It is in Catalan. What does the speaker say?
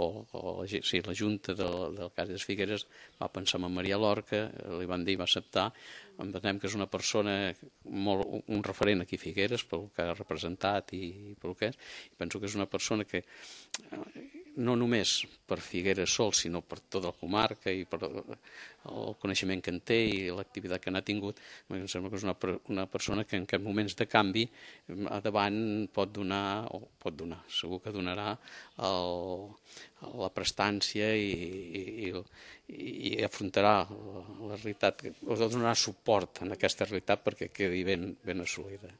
o, o sí, la Junta del, del cas de Figueres va pensar en Maria Lorca, li van dir, va acceptar, entenem que és una persona molt, un referent aquí a Figueres pel que ha representat i pel que és, i penso que és una persona que no només per Figueres sol, sinó per tota la comarca i per el coneixement que en té i l'activitat que n'ha tingut, em sembla que és una, una persona que en aquests moments de canvi a davant pot donar, o pot donar, segur que donarà el, la prestància i, i, i, i afrontarà la realitat, o donarà suport en aquesta realitat perquè quedi ben, ben assolida.